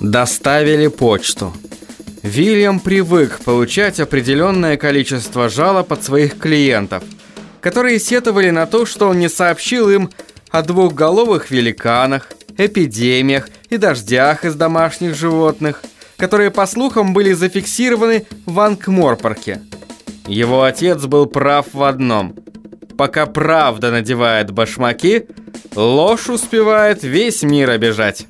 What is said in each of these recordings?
Доставили почту. Вильям привык получать определенное количество жалоб от своих клиентов, которые сетовали на то, что он не сообщил им о двухголовых великанах, эпидемиях и дождях из домашних животных, которые, по слухам, были зафиксированы в Анкморпорке. Его отец был прав в одном. Пока правда надевает башмаки, ложь успевает весь мир обижать.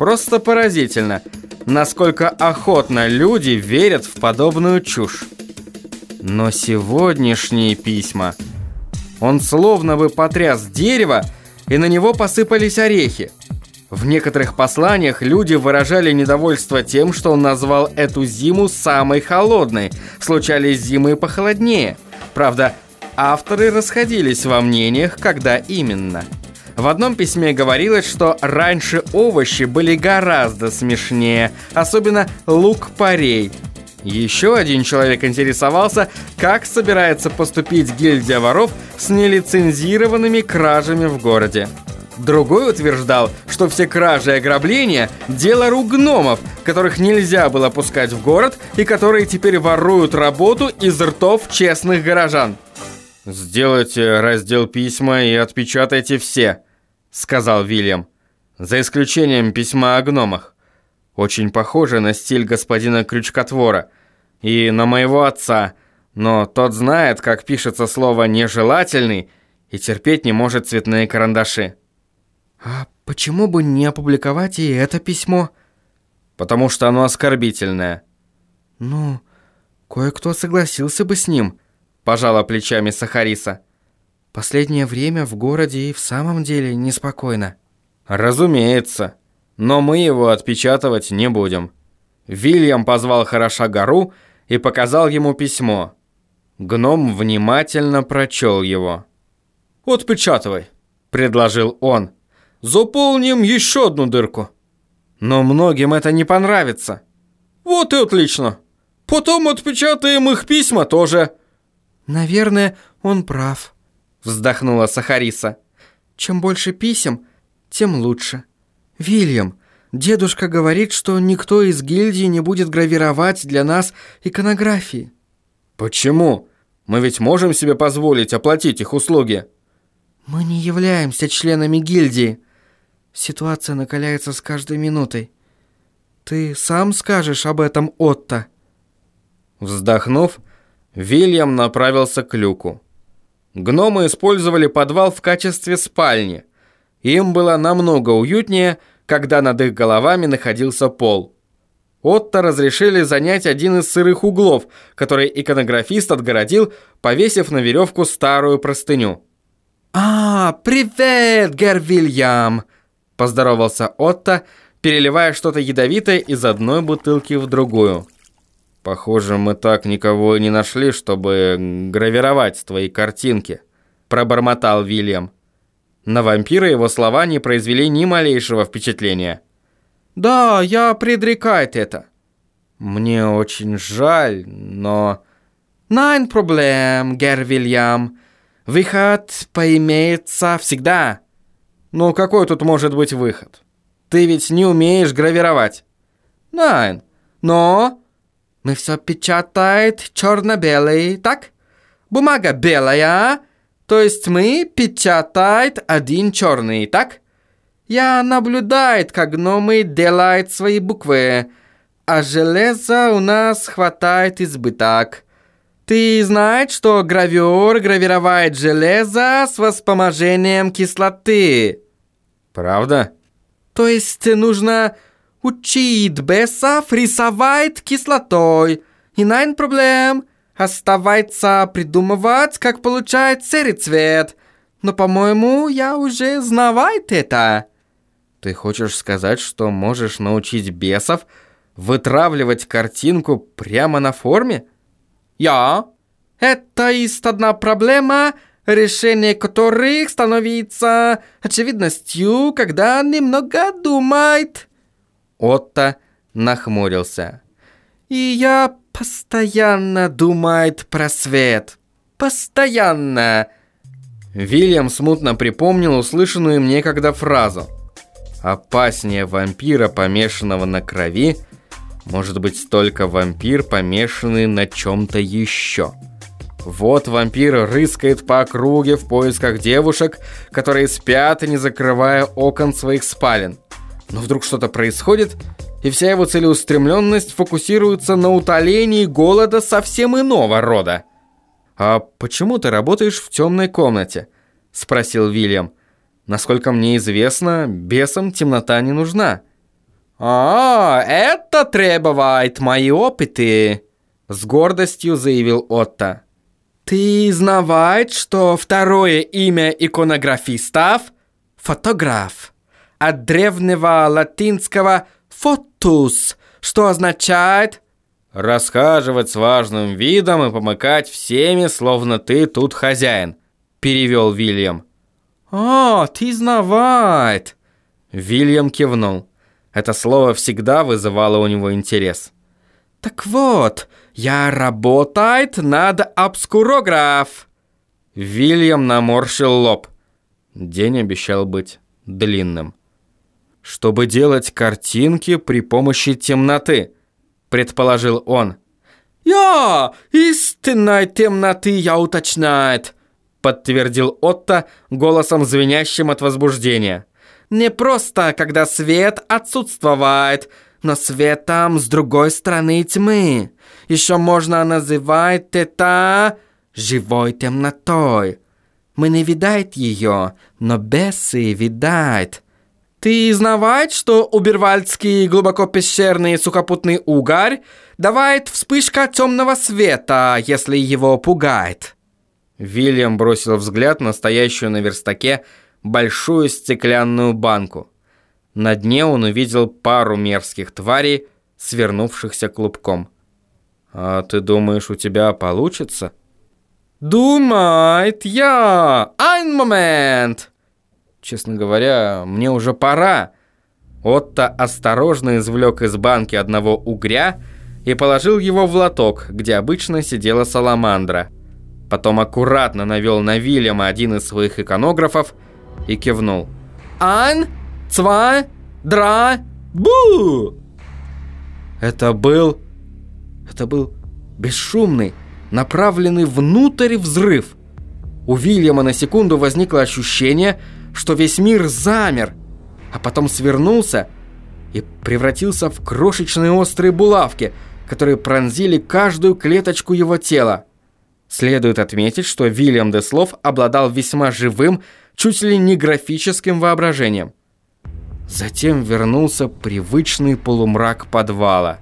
Просто поразительно, насколько охотно люди верят в подобную чушь. Но сегодняшние письма... Он словно бы потряс дерево, и на него посыпались орехи. В некоторых посланиях люди выражали недовольство тем, что он назвал эту зиму самой холодной. Случались зимы похолоднее. Правда, авторы расходились во мнениях, когда именно. В одном письме говорилось, что раньше овощи были гораздо смешнее, особенно лук-порей. Еще один человек интересовался, как собирается поступить гильдия воров с нелицензированными кражами в городе. Другой утверждал, что все кражи и ограбления – дело рук гномов, которых нельзя было пускать в город и которые теперь воруют работу из ртов честных горожан. «Сделайте раздел письма и отпечатайте все», — сказал Вильям. «За исключением письма о гномах. Очень похоже на стиль господина Крючкотвора и на моего отца, но тот знает, как пишется слово «нежелательный» и терпеть не может цветные карандаши». «А почему бы не опубликовать и это письмо?» «Потому что оно оскорбительное». «Ну, кое-кто согласился бы с ним», пожала плечами Сахариса. Последнее время в городе и в самом деле неспокойно. Разумеется, но мы его отпечатывать не будем. Вильям позвал хороша гору и показал ему письмо. Гном внимательно прочел его. «Отпечатывай», — предложил он. «Заполним еще одну дырку». «Но многим это не понравится». «Вот и отлично. Потом отпечатаем их письма тоже». «Наверное, он прав», — вздохнула Сахариса. «Чем больше писем, тем лучше. Вильям, дедушка говорит, что никто из гильдии не будет гравировать для нас иконографии». «Почему? Мы ведь можем себе позволить оплатить их услуги». «Мы не являемся членами гильдии. Ситуация накаляется с каждой минутой. Ты сам скажешь об этом, Отто?» Вздохнув, Вильям направился к люку. Гномы использовали подвал в качестве спальни. Им было намного уютнее, когда над их головами находился пол. Отто разрешили занять один из сырых углов, который иконографист отгородил, повесив на веревку старую простыню. «А, привет, Гер Вильям!» – поздоровался Отто, переливая что-то ядовитое из одной бутылки в другую. Похоже, мы так никого и не нашли, чтобы гравировать твои картинки, пробормотал Вильям. На вампира его слова не произвели ни малейшего впечатления. Да, я предрекает это. Мне очень жаль, но... Найн проблем, Гер Вильям. Выход поимеется всегда. Ну какой тут может быть выход? Ты ведь не умеешь гравировать. Найн, но мы все печатает черно-белый, так? Бумага белая, то есть мы печатает один черный, так? Я наблюдает, как гномы делают свои буквы, а железа у нас хватает избыток. Ты знаешь, что гравер гравировает железо с воспоможением кислоты? Правда? То есть нужно Учит бесов рисовать кислотой. И найн проблем. Оставается придумывать, как получать серый цвет. Но, по-моему, я уже знавает это. Ты хочешь сказать, что можешь научить бесов вытравливать картинку прямо на форме? Я. Это есть одна проблема, решение которых становится очевидностью, когда немного думает. Отто нахмурился. «И я постоянно думает про свет. Постоянно!» Вильям смутно припомнил услышанную мне когда фразу. Опаснее вампира, помешанного на крови, может быть только вампир, помешанный на чем-то еще. Вот вампир рыскает по округе в поисках девушек, которые спят, не закрывая окон своих спален. Но вдруг что-то происходит, и вся его целеустремленность фокусируется на утолении голода совсем иного рода. «А почему ты работаешь в темной комнате?» – спросил Вильям. «Насколько мне известно, бесам темнота не нужна». «А, это требует мои опыты», – с гордостью заявил Отто. «Ты знаешь, что второе имя иконографистов – фотограф, от древнего латинского «фотус», что означает «расхаживать с важным видом и помыкать всеми, словно ты тут хозяин», – перевел Вильям. «А, ты знавает!» Вильям кивнул. Это слово всегда вызывало у него интерес. «Так вот, я работает над обскурограф!» Вильям наморщил лоб. День обещал быть длинным. «Чтобы делать картинки при помощи темноты», предположил он. «Я! Истинной темноты я уточняет!» подтвердил Отто голосом звенящим от возбуждения. Не просто, когда свет отсутствует, но светом с другой стороны тьмы. Еще можно называть это живой темнотой. Мы не видать ее, но бесы видать. Ты знаешь, что убервальдский глубоко пещерный сухопутный угорь давает вспышка темного света, если его пугает? Вильям бросил взгляд на стоящую на верстаке большую стеклянную банку. На дне он увидел пару мерзких тварей, свернувшихся клубком. «А ты думаешь, у тебя получится?» «Думает я! Ein момент!» «Честно говоря, мне уже пора!» Отто осторожно извлек из банки одного угря и положил его в лоток, где обычно сидела саламандра. Потом аккуратно навел на Вильяма один из своих иконографов – и кивнул. «Ан, цва, дра, бу!» Это был... Это был бесшумный, направленный внутрь взрыв. У Вильяма на секунду возникло ощущение, что весь мир замер, а потом свернулся и превратился в крошечные острые булавки, которые пронзили каждую клеточку его тела. Следует отметить, что Вильям Деслов обладал весьма живым чуть ли не графическим воображением. Затем вернулся привычный полумрак подвала.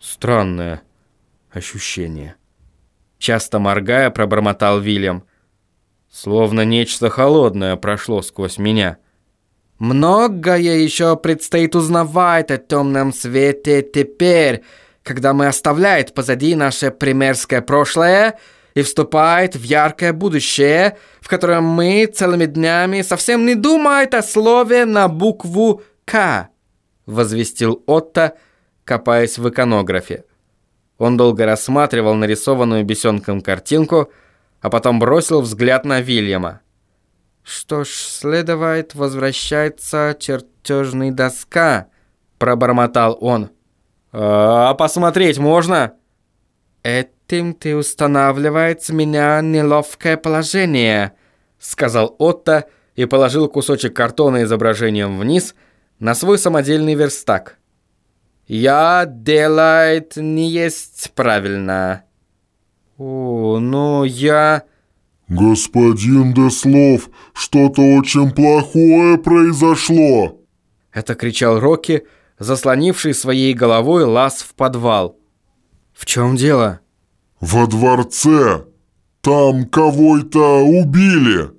Странное ощущение. Часто моргая, пробормотал Вильям. Словно нечто холодное прошло сквозь меня. «Многое еще предстоит узнавать о темном свете теперь, когда мы оставляем позади наше примерское прошлое и вступает в яркое будущее, в котором мы целыми днями совсем не думают о слове на букву «К», возвестил Отто, копаясь в иконографе. Он долго рассматривал нарисованную бесенком картинку, а потом бросил взгляд на Вильяма. «Что ж, следует возвращается чертежный доска», — пробормотал он. «А посмотреть можно?» «Это «Этим ты устанавливаешь меня неловкое положение», сказал Отто и положил кусочек картона изображением вниз на свой самодельный верстак. «Я делает не есть правильно». «О, но я...» «Господин Деслов, что-то очень плохое произошло!» Это кричал Рокки, заслонивший своей головой лаз в подвал. «В чем дело?» «Во дворце! Там кого-то убили!»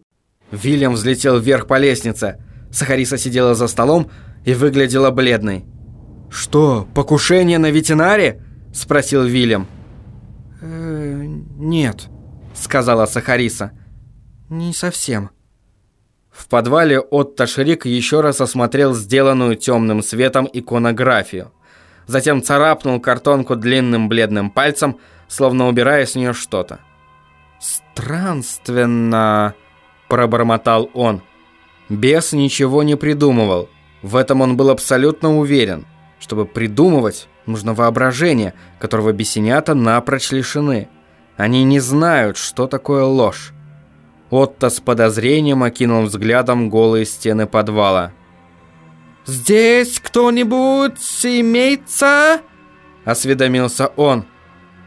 Вильям взлетел вверх по лестнице. Сахариса сидела за столом и выглядела бледной. «Что, покушение на ветеринаре?» – спросил Вильям. «Э, «Нет», – сказала Сахариса. «Не совсем». В подвале Отто Шрик еще раз осмотрел сделанную темным светом иконографию. Затем царапнул картонку длинным бледным пальцем – словно убирая с нее что-то. «Странственно», – пробормотал он. Бес ничего не придумывал. В этом он был абсолютно уверен. Чтобы придумывать, нужно воображение, которого бесенята напрочь лишены. Они не знают, что такое ложь. Отто с подозрением окинул взглядом голые стены подвала. «Здесь кто-нибудь имеется?» – осведомился он.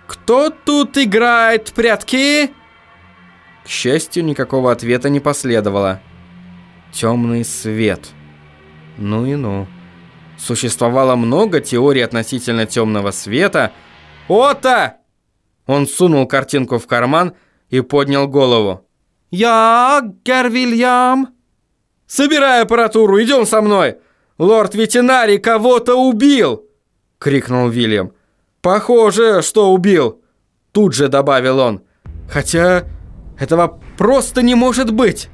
«Кто тут играет в прятки?» К счастью, никакого ответа не последовало. Темный свет. Ну и ну. Существовало много теорий относительно темного света. «Ота!» Он сунул картинку в карман и поднял голову. «Я, Гер Вильям?» «Собирай аппаратуру, идем со мной! Лорд-ветеринарий кого-то убил!» — крикнул Вильям. «Похоже, что убил!» Тут же добавил он. «Хотя этого просто не может быть!»